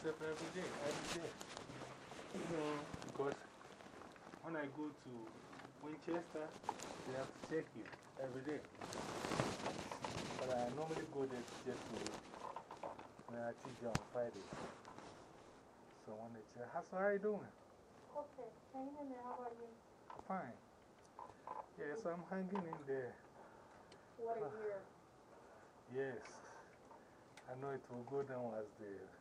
myself every day, every day. You know, because when I go to Winchester, they have to check you every day. But I normally go there just to, when I teach you on Friday. So when they check, how's how you doing? Okay, hang in there. How about you? Fine. Yeah, so I'm hanging in there. What a year. Yes. I know it will go down as the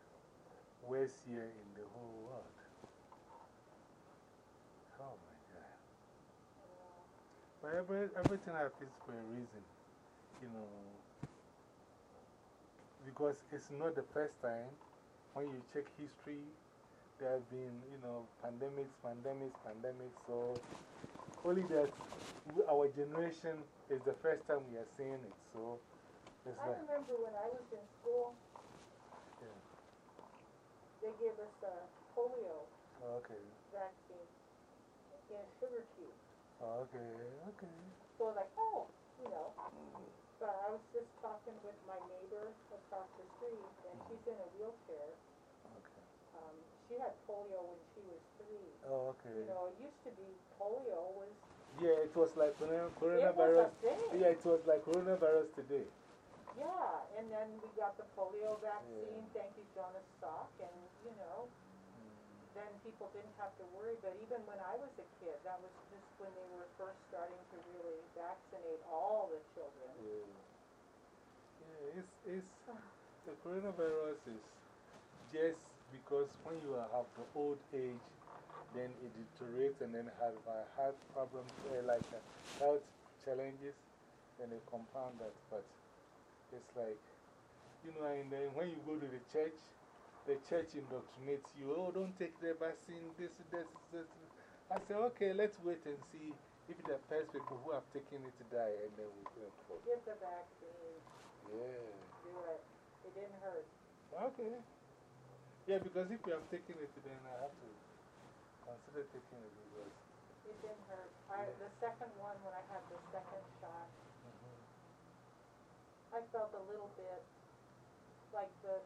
worst year in the whole world. Oh my God. But every, everything happens for a reason, you know. Because it's not the first time when you check history, there have been, you know, pandemics, pandemics, pandemics. So, only that our generation is the first time we are seeing it. So, it's I like, remember when I was in school. They gave us a polio Okay. vaccine in sugar cube. Okay. Okay. So I was like, oh, you know. But I was just talking with my neighbor across the street, and she's in a wheelchair. Okay. Um, she had polio when she was three. Oh, okay. You know, it used to be polio was, Yeah, it was like corona- it was coronavirus. a thing. Yeah, it was like coronavirus today. Yeah, and then we got the polio vaccine, thank you Jonas Salk, and, you know, then people didn't have to worry, but even when I was a kid, that was just when they were first starting to really vaccinate all the children. Yeah. Yeah, it's, it's, the coronavirus is just because when you have the old age, then it deteriorates and then have uh, heart problems, uh, like uh, health challenges, then they compound that. But it's like, you know, and then when you go to the church, the church indoctrinates you. Oh, don't take the vaccine, this, this, this. I say, okay, let's wait and see if the first people who have taken it die, and then we go for Get the vaccine, Yeah. do it, it didn't hurt. Okay. Yeah, because if you have taken it, then I have to consider taking it because. It didn't hurt. I, the second one, when I had the second shot, I felt a little bit like the,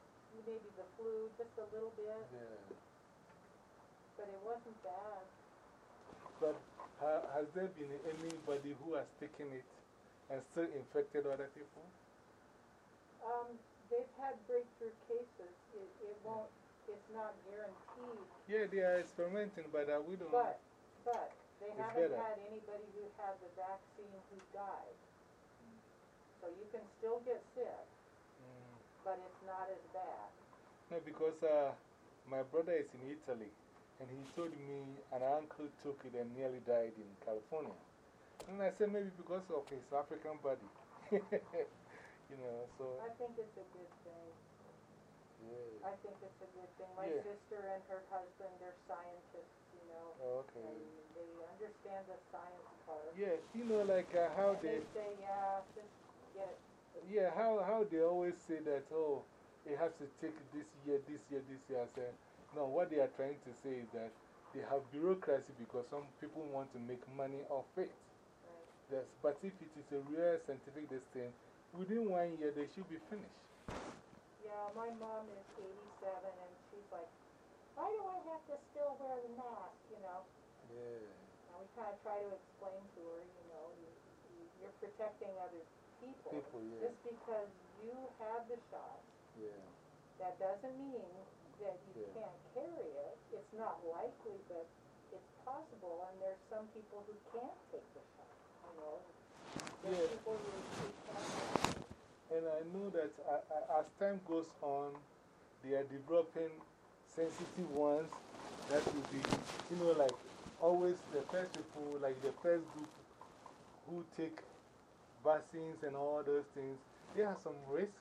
maybe the flu, just a little bit, Yeah. but it wasn't bad. But ha has there been anybody who has taken it and still infected other people? Um, they've had breakthrough cases. It, it won't, it's not guaranteed, Yeah, they are experimenting, but uh, we don't but, but they It's haven't better. had anybody who had the vaccine who died. So you can still get sick, Mm. but it's not as bad. No, because uh, my brother is in Italy and he told me an uncle took it and nearly died in California. And I said, maybe because of his African body. you know, so. I think it's a good thing. Yeah. I think it's a good thing. My Yeah. sister and her husband, they're scientists, you know, Oh, okay. and they understand the science part. Yeah, you know, like uh, how They they, say, yeah, get yeah, how, how they always say that, oh, it has to take this year, this year, this year. I say, no, what they are trying to say is that they have bureaucracy because some people want to make money off it. Right. That's, but if it is a real scientific thing, within one year they should be finished. Yeah, my mom is 87 and she's like, why do I have to still wear the mask, you know? Yeah. And we kind of try to explain to her, you know, you, you- you're protecting other people. People, yeah. Just because you have the shot, Yeah. that doesn't mean that you Yeah. can't carry it. It's not likely, but it's possible, and there's some people who can't take the shot, you know? There's Yeah. people who, who can't. And I know that uh, uh, as time goes on, they are developing sensitive ones that will be, you know, like always the first people, like the first group who take vaccines and all those things, they have some risk,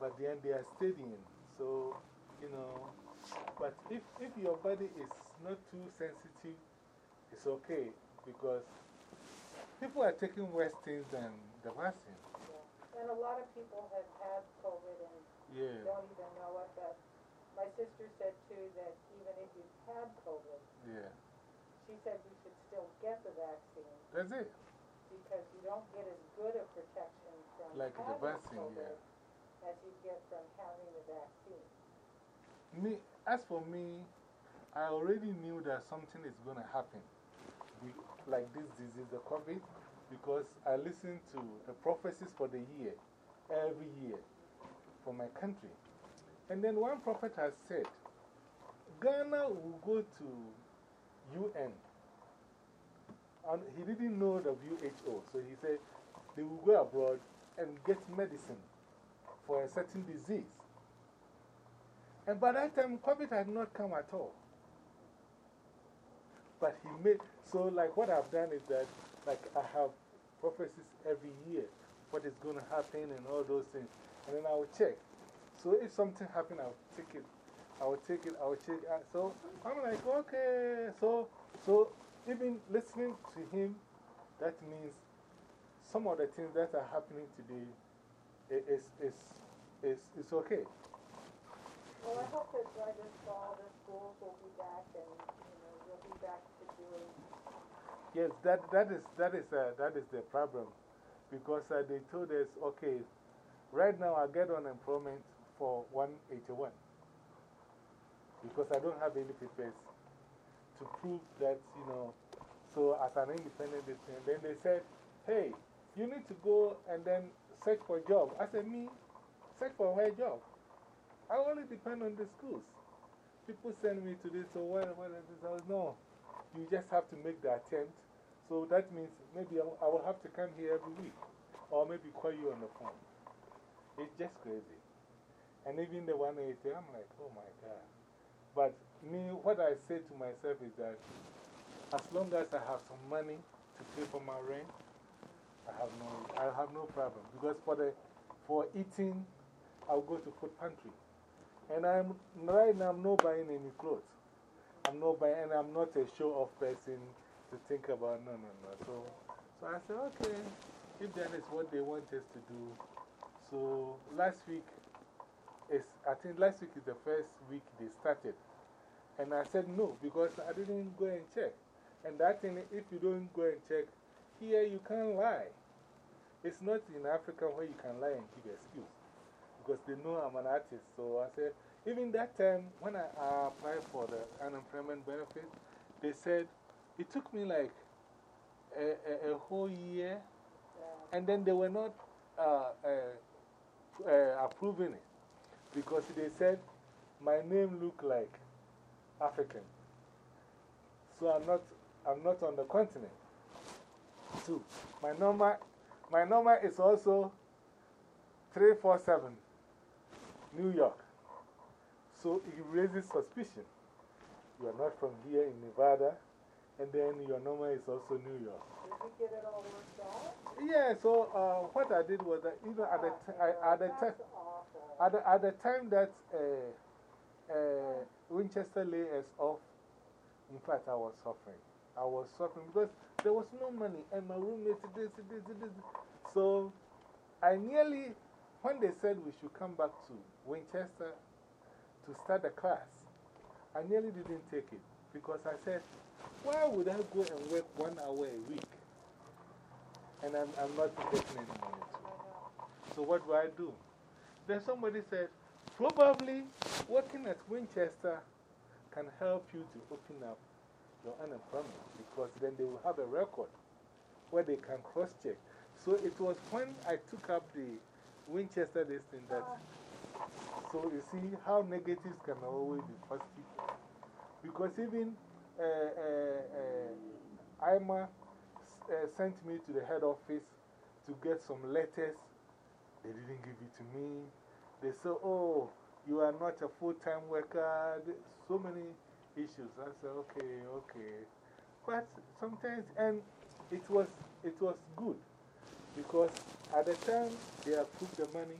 but then they are studying. So, you know, but if, if your body is not too sensitive, it's okay because people are taking worse things than the vaccine. Yeah. And a lot of people have had COVID and Yeah. don't even know it, but my sister said too that even if you've had COVID, Yeah. she said you should still get the vaccine That's it. Because you don't get as good a protection from Like the having vaccine, COVID yeah. as you get from having the vaccine. Me, as for me, I already knew that something is going to happen, like this disease, the COVID, because I listened to the prophecies for the year, every year, for my country. And then one prophet has said, Ghana will go to UN. And he didn't know the WHO, so he said they will go abroad and get medicine for a certain disease. And by that time, COVID had not come at all. But he made, so like what I've done is that, like I have prophecies every year, what is going to happen and all those things. And then I will check. So if something happens, I'll take it. I will take it, I will check. it. So I'm like, okay. So, so even listening to him, that means some of the things that are happening today is, is, is, is okay. Well, I hope that this fall, the schools will be back and, you know, you'll be back to doing, Yes, that, that, is, that, is, uh, that is the problem. Because uh, they told us, okay, right now I get unemployment for 181. Because I don't have any papers to prove that, you know. So, as an independent, then they said, hey, you need to go and then search for a job. I said, me? Search for where job? I only depend on the schools. People send me to this, so what, what is this? I no, you just have to make the attempt. So that means maybe I will have to come here every week or maybe call you on the phone. It's just crazy. And even the 180, I'm like, oh my God. But me, what I say to myself is that as long as I have some money to pay for my rent, I have no, I have no problem. Because for, the, for eating, I'll go to food pantry. And I'm, right now, I'm not buying any clothes. I'm not buying, and I'm not a show off person to think about. No, no, no. So, so I said, okay, if that is what they want us to do. So last week, is, I think last week is the first week they started. And I said no, because I didn't go and check. And that thing, if you don't go and check, here you can't lie. It's not in Africa where you can lie and give excuse. Because they know I'm an artist. So I said, even that time when I uh, applied for the unemployment benefit, they said it took me like a, a, a whole year. And then they were not uh, uh, uh, approving it because they said my name looked like African. So I'm not, I'm not on the continent. Two, my number, my number is also 347 New York. So it raises suspicion. You are not from here in Nevada, and then your number is also New York. did you get it all worked out? Yeah, so uh, what I did was that even at the, t I, at the time. At the, at the time that uh, uh, Winchester lay us off, in fact, I was suffering. I was suffering because there was no money, and my roommate this, this, this. So I nearly, when they said we should come back to Winchester to start the class, I nearly didn't take it because I said, why would I go and work one hour a week? And I'm, I'm not getting any money too. So what do I do? Then somebody said, probably working at Winchester can help you to open up your unemployment because then they will have a record where they can cross check. So it was when I took up the Winchester this thing that. So you see how negatives can always be positive. Because even uh, uh, uh, Ima uh, sent me to the head office to get some letters. They didn't give it to me. They said, oh, you are not a full time worker. So many issues. I said, okay, okay. But sometimes, and it was, it was good because at the time they approved the money,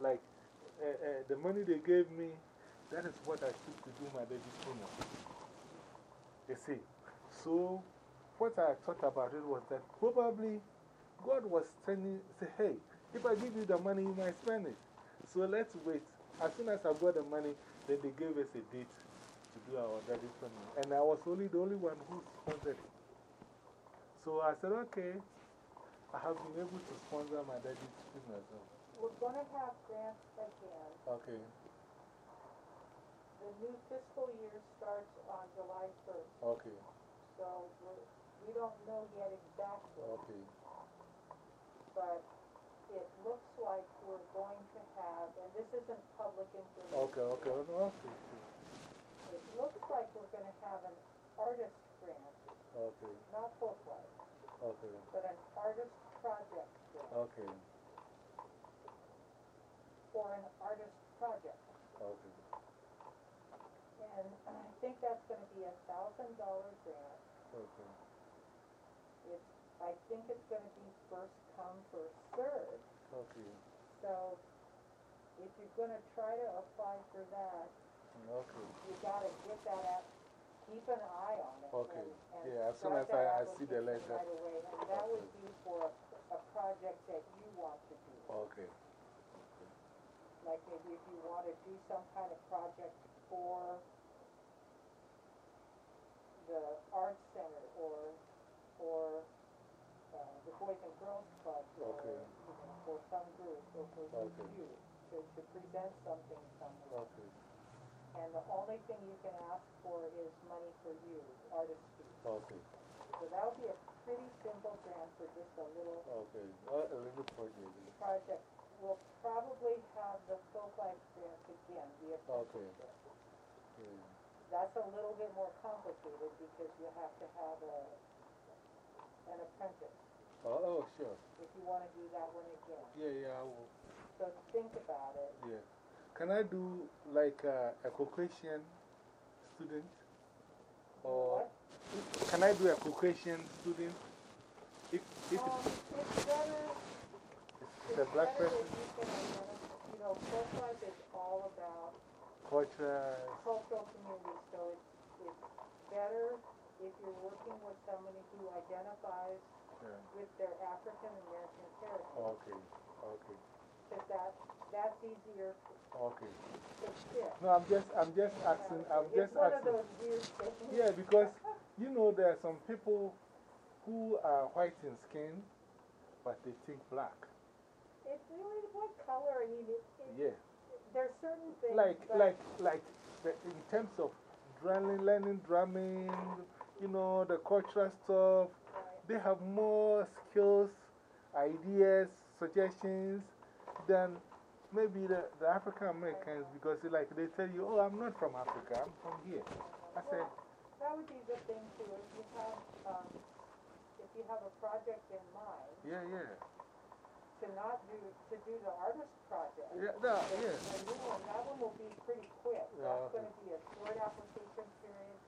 like uh, uh, the money they gave me, that is what I took to do my baby funeral. You see, so what I thought about it was that probably God was telling, say, hey, if I give you the money, you might spend it. So let's wait. As soon as I got the money, then they gave us a date to do our funny. And I was only the only one who sponsored it. So I said, okay, I have been able to sponsor my daddy's funeral. We're gonna have grants again. Okay, The new fiscal year starts on July first, okay, so we're, we don't know yet exactly. okay, But it looks like we're going to have, and this isn't public information. okay, okay, It looks like we're gonna have an artist grant, okay, not folklife, okay, but an artist project grant, okay, for an artist project. okay, And I think that's gonna be a thousand dollar grant. okay, It's, I think it's gonna be first come, first served. okay, So you're gonna try to apply for that, okay. you gotta get that app, keep an eye on it. Okay. and- and Yeah, as soon start as that I- I see the application letter. Right away, and that would be for a project that you want to do. Okay, Like maybe if you wanna do some kind of project for the arts center or, or, uh, the Boys and Girls Club or, Okay. you know, for some group or for Okay. you, to, to present something somewhere. okay, And the only thing you can ask for is money for you, artist fees. okay, So that'll be a pretty simple grant for just a little okay. Uh, a little project. project. We'll probably have the folk life grant again, the Okay. Yeah. That's a little bit more complicated because you have to have a, an apprentice, Oh, oh, sure. if you wanna do that one again. Yeah, yeah, I will. So think about it. Yeah. Can I do like uh, a Caucasian student? Or What? can I do a Caucasian student? If, if Um, it's better, it's a black person, you can you know, is all about culture. cultural community, so it's, it's better if you're working with somebody who identifies Yeah. with their African American heritage. Okay, okay, That, that's easier okay. to. No, I'm just, I'm just asking, I'm just It's one of asking. those weird things. Yeah, because you know there are some people who are white in skin, but they think black. It's really what color, I mean, it, it, Yeah. there's certain things. Like, like, like the, in terms of drumming, learning drumming, you know, the cultural stuff, they have more skills, ideas, suggestions than maybe the, the African Americans because like they tell you, oh, I'm not from Africa, I'm from here. I say, That would be the thing too, if you have, um, if you have a project in mind, yeah, yeah. to not do, to do the artist project. Yeah, no, yeah. The new one will be pretty quick. Yeah, That's okay. gonna be a short application.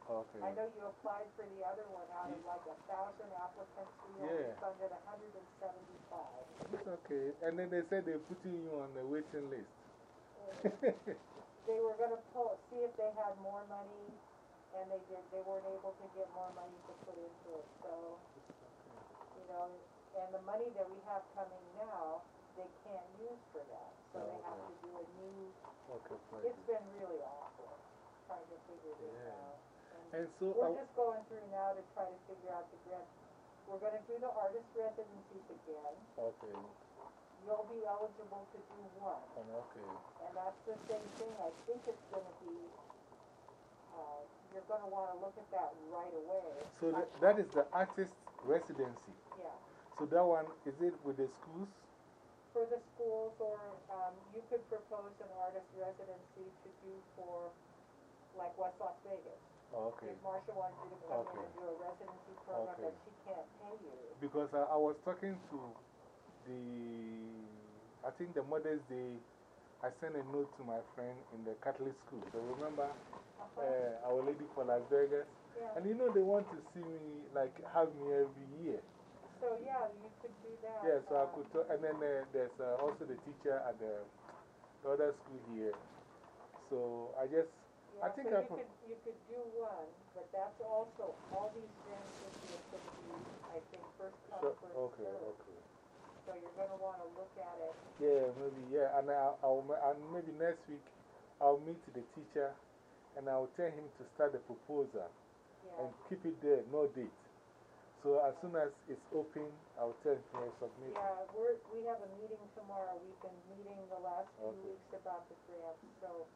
Okay. I know you applied for the other one out of like a thousand applicants, we only Yeah. funded hundred and seventy-five. It's okay. And then they said they're putting you on the waiting list. They were gonna pull, see if they had more money, and they did, they weren't able to get more money to put into it, so, you know, and the money that we have coming now, they can't use for that, so they have to do a new, okay, it's been really awful, trying to figure this Yeah. out. And so, We're uh, just going through now to try to figure out the grant. We're gonna do the artist residencies again. okay, You'll be eligible to do one, um, okay, and that's the same thing. I think it's gonna be, uh, you're gonna wanna look at that right away. so that, that is the artist residency. Yeah, So that one, is it with the schools? for the schools, or, um, you could propose an artist residency to do for, like West Las Vegas. Okay. If Marcia wanted you to come in Okay. and do a residency program, Okay. but she can't pay you. Because I, I was talking to the, I think the Mother's Day, I sent a note to my friend in the Catholic school. So remember Uh-huh. uh, Our Lady for Las Vegas? Yeah. And you know, they want to see me, like, have me every year. So, yeah, you could do that. Yeah, so I um, could talk. And then uh, there's uh, also the teacher at the, the other school here. So I just, I think so I you could, you could do one, but that's also, all these grants could be, I think, first come, so, first okay, served. okay. So you're gonna wanna look at it, Yeah, maybe, yeah. And, I, I'll, ma- and maybe next week I'll meet the teacher and I'll tell him to start the proposal Yeah, and keep it there, no date. So as soon as it's open, I'll tell him to submit. yeah, we're, we have a meeting tomorrow. We've been meeting the last few Okay. weeks about the grant, so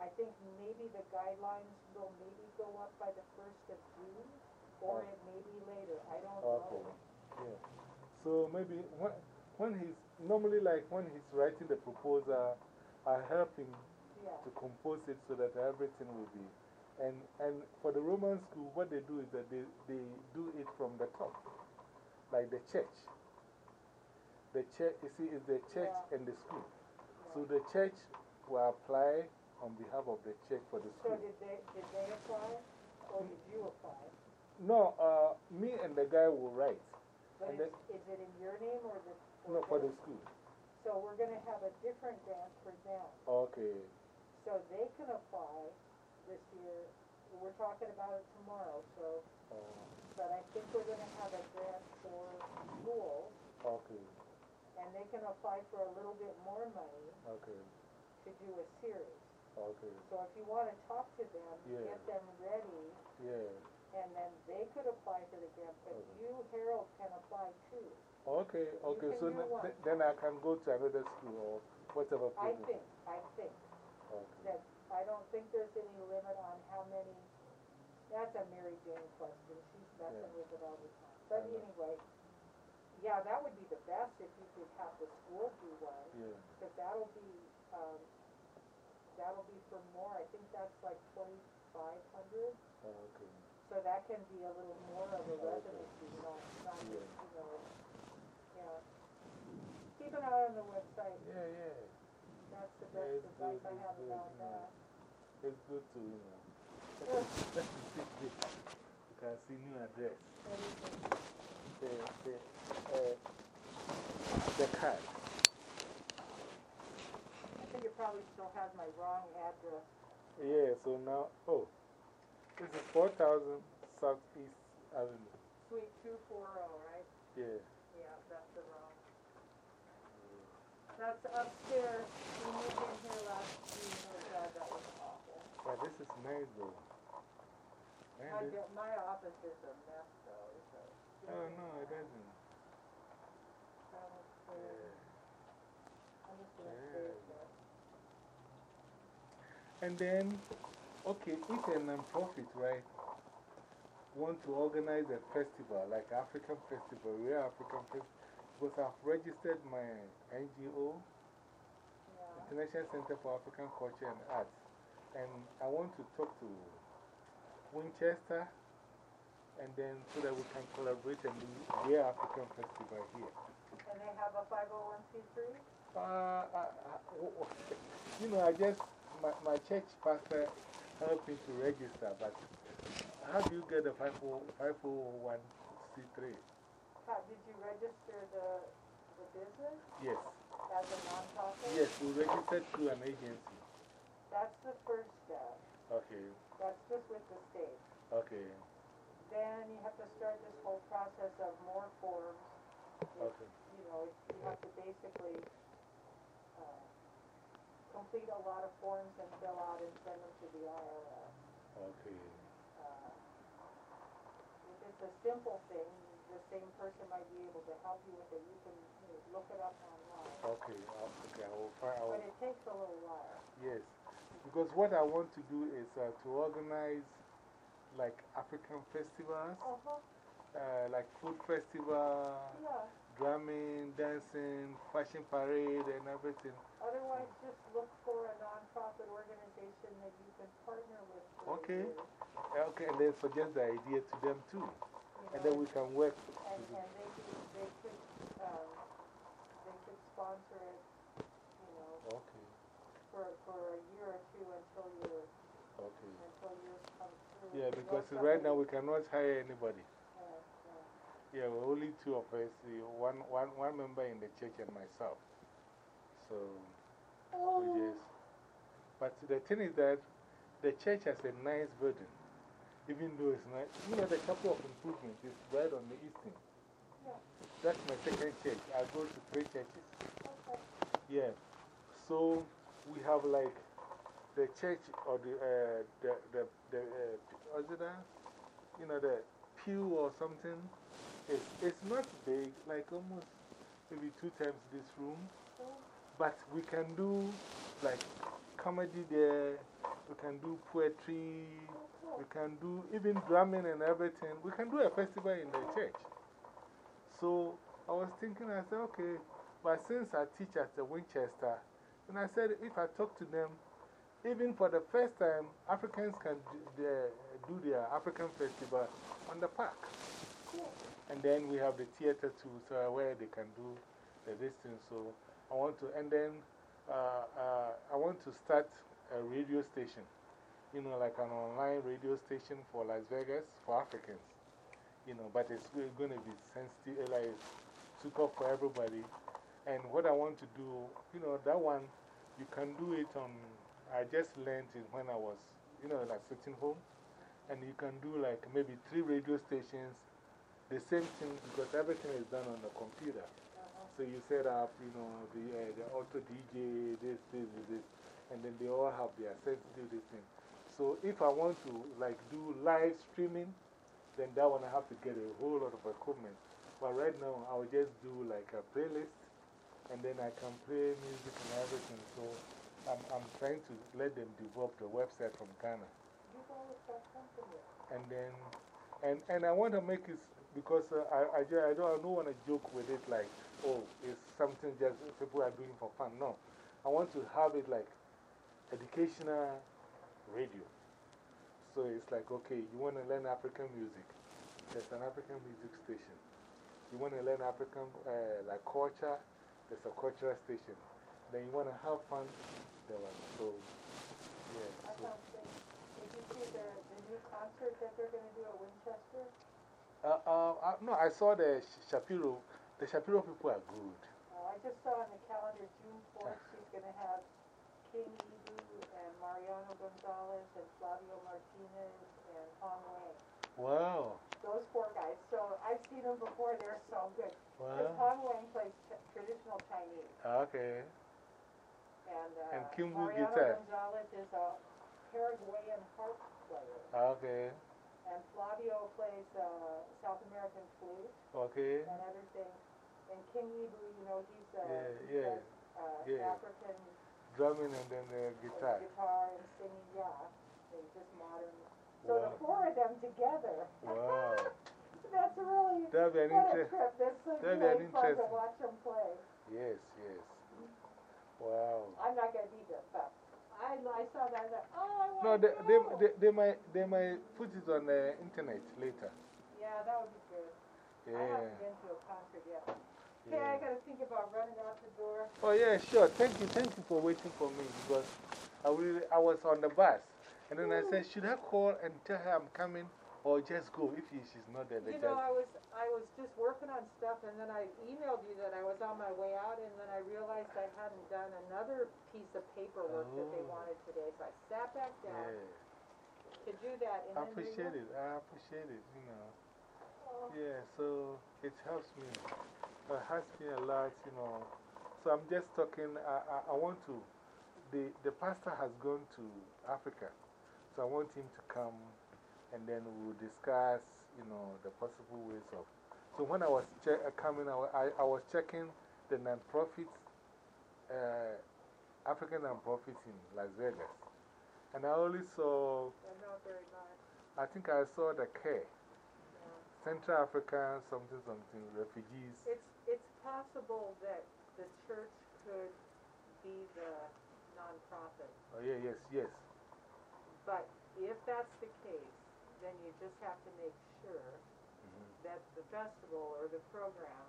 I think maybe the guidelines will maybe go up by the first of June, or Oh. it may be later. I don't Okay. know. Yeah. So maybe when, when he's, normally like when he's writing the proposal, I help him Yeah, to compose it so that everything will be. And, and for the Roman school, what they do is that they, they do it from the top, like the church. The church, you see, is the church Yeah. and the school. So the church will apply on behalf of the church for the so school. did they, did they apply, or did you apply? No, uh, me and the guy will write. But is, is it in your name or the? No, for the school. So we're gonna have a different grant for them, Okay. so they can apply this year. We're talking about it tomorrow, so, Uh, but I think we're gonna have a grant for schools, okay. and they can apply for a little bit more money Okay. to do a series. Okay. So if you wanna talk to them, Yeah. get them ready, Yeah. and then they could apply for the grant, but Okay. you, Harold, can apply too. Okay, okay, can so do n- one. th then I can go to another school or whatever I think, I think. Okay. that I don't think there's any limit on how many, that's a Mary Jane question, she's messing Yeah. with it all the time. But I know. anyway, yeah, that would be the best if you could have the school do one, Yeah. because that'll be, um, that'll be for more, I think that's like twenty-five hundred. Okay. So that can be a little more of a Okay. residency, not, not just, Yeah. you know, yeah. Keep an eye on the website, Yeah, yeah. that's the Yeah, best it's advice good, I it's have good, about yeah. that. It's good to, you know. Let me see this. You can see new address. Everything. The, the, uh, the card. I probably still has my wrong address. Yeah, so now, oh, this is 4000 South Eastern Avenue. Suite two four oh, right? Yeah. Yeah, that's the wrong. That's upstairs. We moved in here last June. Oh God, that was awful. But this is nice though. Man, My, get- my office is a mess though. It's a. oh no, it doesn't. Downstairs. I'm just gonna Yeah. stay there. And then, okay, if a non-profit, right, want to organize a festival, like African Festival, Real African Festival, because I've registered my NGO, Yeah. International Center for African Culture and Arts, and I want to talk to Winchester, and then so that we can collaborate and do Real African Festival here. And they have a five oh one C three? Uh, I, I, you know, I just, my, my church pastor helped me to register, but how do you get a 501c3? How, did you register the, the business Yes. as a nonprofit? Yes, we registered through an agency. That's the first step. Okay, That's just with the state. okay, Then you have to start this whole process of more forms. okay, You know, you have to basically, complete a lot of forms and fill out and send them to the IRS. okay. Uh, If it's a simple thing, the same person might be able to help you with it. You can you know, look it up online. Okay, uh, okay, I will find But out. it takes a little while. Yes, because what I want to do is uh, to organize like African festivals, Uh-huh, uh, like food festival, yeah. Drumming, dancing, fashion parade, and everything. Otherwise, just look for a nonprofit organization that you can partner with. Okay. Okay, and then suggest the idea to them too. you And then we can work. And, and they could, they could, um, they could sponsor it, you know, Okay, for, for a year or two until your, okay. until yours comes through. Yeah, you because right now we cannot hire anybody. Uh, uh, Yeah, we're only two of us, uh, one, one, one member in the church and myself. So, we just. But the thing is that the church has a nice building, even though it's not. You know, the couple of improvements is right on the eastern. Yeah. That's my second church. I go to three churches. Okay. Yeah. So we have like the church or the, uh, the, the, the uh, what's it that? You know, the pew or something. It's, it's not big, like almost maybe two times this room. But we can do like comedy there, we can do poetry, we can do even drumming and everything. We can do a festival in the church. So I was thinking, I said, okay, but since I teach at the Winchester, and I said, if I talk to them, even for the first time, Africans can do their, do their African festival on the park. And then we have the theater too, so where they can do the distance. So I want to, and then uh, uh, I want to start a radio station, you know, like an online radio station for Las Vegas for Africans, you know, but it's going to be sensitive, like super for everybody. And what I want to do, you know, that one, you can do it on, I just learned it when I was, you know, like sitting home. And you can do like maybe three radio stations, the same thing because everything is done on the computer. So you set up, you know, the, uh, the auto DJ, this, this, this, and then they all have their sensitive thing. So if I want to like do live streaming, then that one I have to get a whole lot of equipment. But right now, I'll just do like a playlist, and then I can play music and everything. So I'm, I'm trying to let them develop the website from Ghana. And then, and, and I want to make it because uh, I, I, just, I don't, I don't want to joke with it like, oh, it's something just people are doing for fun. No. I want to have it like educational radio. So it's like, okay, you want to learn African music. There's an African music station. You want to learn African uh, like culture, there's a cultural station. Then you want to have fun, there one. So, yeah. So. Did you see the, the new concert that they're going to do at Winchester? Uh, uh, uh, no, I saw the Shapiro. The Shapiro people are good. Uh, I just saw on the calendar June 4th, she's going to have King Ibu and Mariano Gonzalez and Flavio Martinez and Hong Wei. Wow. Those four guys. So I've seen them before. They're so good. Wow. Because Hong Wei plays traditional Chinese. Okay. And, uh, and Kimbu Mariano guitar. Gonzalez is a Paraguayan harp player. Okay. And Flavio plays uh, South American flute Okay. and everything. And King Ibu, you know, he's a, Yeah, he's yeah, a uh, yeah. African Drumming and then the guitar. guitar and singing, yeah. They're just modern. So the four of them together. Wow. That's really That'd be an what a trip. That's so that'd be an fun to watch them play. Yes, yes. Wow. I'm not going to be there, but I, I saw that. I thought, oh, I want No, they, they, they, they, might, they might put it on the internet later. yeah, that would be good. Yeah. I Yeah. haven't been to a concert yet. Okay, I got to think about running out the door. Oh, yeah, sure. Thank you. Thank you for waiting for me because I, really, I was on the bus. And then I said, should I call and tell her I'm coming or just go if she- she's not there? You know, I was, I was just working on stuff and then I emailed you that I was on my way out and then I realized I hadn't done another piece of paperwork that they Oh. wanted today. So I sat back down yeah. to do that. I appreciate it. I appreciate it, you know. Oh, Yeah, so it helps me. It helps me a lot, you know. So I'm just talking, I, I, I want to, the, the pastor has gone to Africa. So I want him to come and then we'll discuss, you know, the possible ways of. So when I was uh, coming, I, I, was checking the non-profits, uh, African non-profits in Las Vegas. And I only saw, not very much. I think I saw the care. Yeah. Central Africa, something, something, refugees. It's, it's possible that the church could be the nonprofit. Oh, yeah, yes, yes. But if that's the case, then you just have to make sure -hmm. that the festival or the program,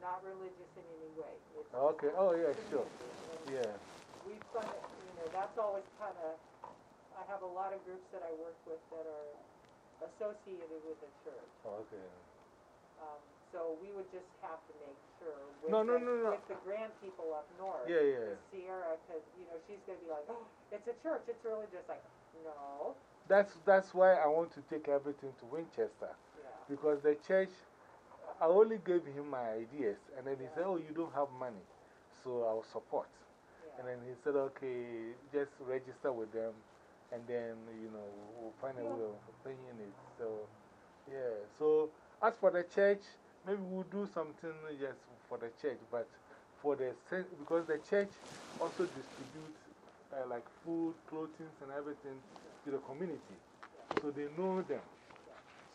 not religious in any way. It's Okay, oh, yeah, sure. community. And Yeah, We fund it, you know, that's always kind of, I have a lot of groups that I work with that are associated with the church. okay. Um, so we would just have to make sure with, No, no, the, no, no. with the grant people up north. Yeah, yeah. with Sierra, because, you know, she's going to be like, oh, it's a church, it's religious. Like, no. That's, that's why I want to take everything to Winchester. Yeah. Because the church, I only gave him my ideas. And then he said, oh, you don't have money. So I'll support. And then he said, okay, just register with them. And then, you know, we'll find a way of paying it. So, yeah. So, as for the church, maybe we'll do something just for the church. But for the, because the church also distributes uh, like food, clothing, and everything to the community. So they know them.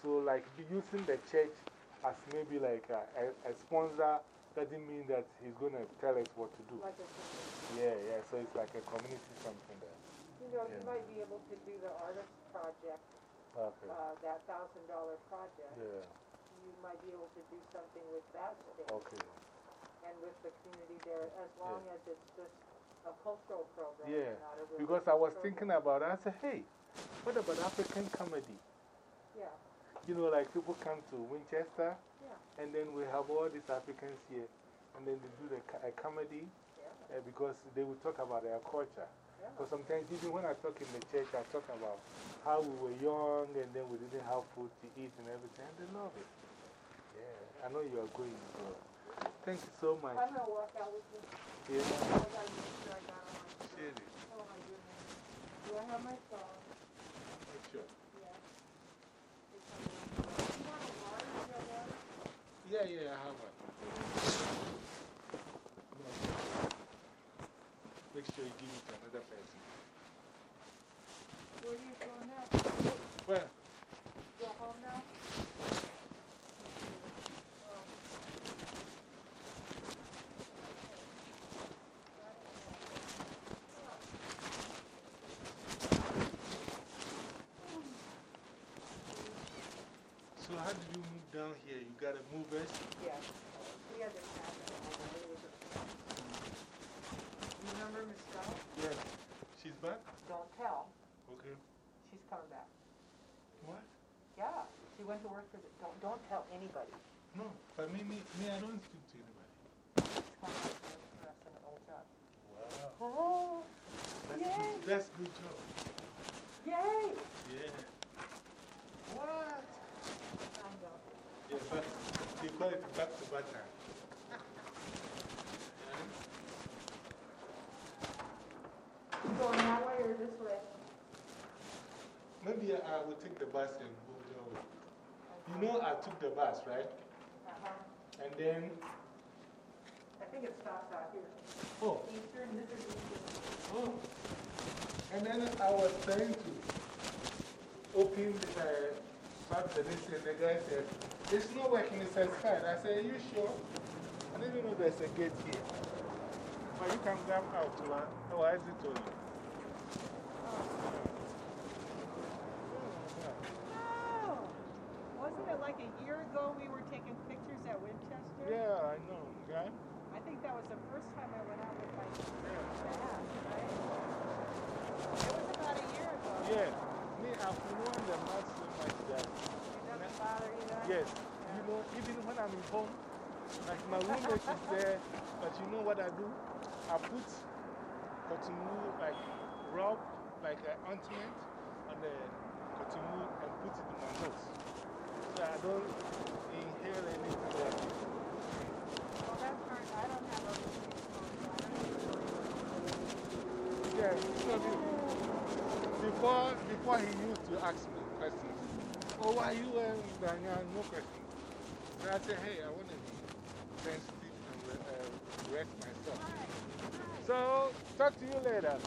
So, like, using the church as maybe like a, a, a sponsor doesn't mean that he's going to tell us what to do. Like a, Yeah, yeah, so it's like a community something there. you know, you Yeah. might be able to do the artist project, Okay. uh, that thousand dollar project. Yeah, You might be able to do something with that okay. and with the community there, as long as it's just a cultural program. Yeah, because I was thinking about it, I said, hey, what about African comedy? Yeah, You know, like people come to Winchester, yeah, and then we have all these Africans here, and then they do the co- comedy yeah, uh, because they will talk about their culture. yeah. But sometimes, even when I talk in the church, I talk about how we were young and then we didn't have food to eat and everything. And they love it. Yeah, I know you are going. Thank you so much. I'm gonna walk out with you. Yeah, I gotta make sure I got on my phone. share it. Oh my goodness. Do I have my phone? Sure. Yeah. It's on the- You want a water? You got water? Yeah, yeah, I have one. Make sure you give it to another person. Where do you go now? Well, Go home now? so how did you move down here? You got a movers? Yes. We had this happen. It was a- You remember Michelle? Yeah. She's back? Don't tell. Okay. She's coming back. What? Yeah. She went to work for the, don't, don't tell anybody. No, but me, me, me I don't speak to anybody. She's coming back to work for us in Old Town. Wow. Oh, That's, Yay. that's good job. yay! Yeah. What? I know. Yeah, but they call it back to back. You going that way or this way? Maybe I will take the bus and go that way. You know, I took the bus, right? Uh-huh. And then, I think it stops out here. oh, Eastern, this is Eastern. oh. And then I was trying to open the uh, list, and the guy said, It's not working, it says fine. I said, Are you sure? I didn't know there's a gate here. But you can grab out, man. Oh, I did told you. Oh, wasn't it like a year ago we were taking pictures at Winchester? Yeah, I know, right? I think that was the first time I went out with my Yeah. dad, right? It was about a year ago. Yeah. Me, I've known the math so much that. Yes. You know, even when I'm in home, like my roommate is there, but you know what I do? I put cotton wool, like rub, like an ointment on the cotton wool and put it in my nose. So I don't inhale anything there. Well, that's hard. I don't have a Yeah, be- before, before he used to ask me questions, oh, why you wearing Danya? No. And I said, hey, I want to be sensitive and uh, rest myself. So, talk to you later.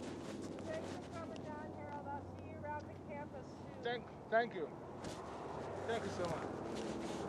Thanks for coming down, Harold. I'll see you around the campus soon. Thank, thank you. Thank you so much.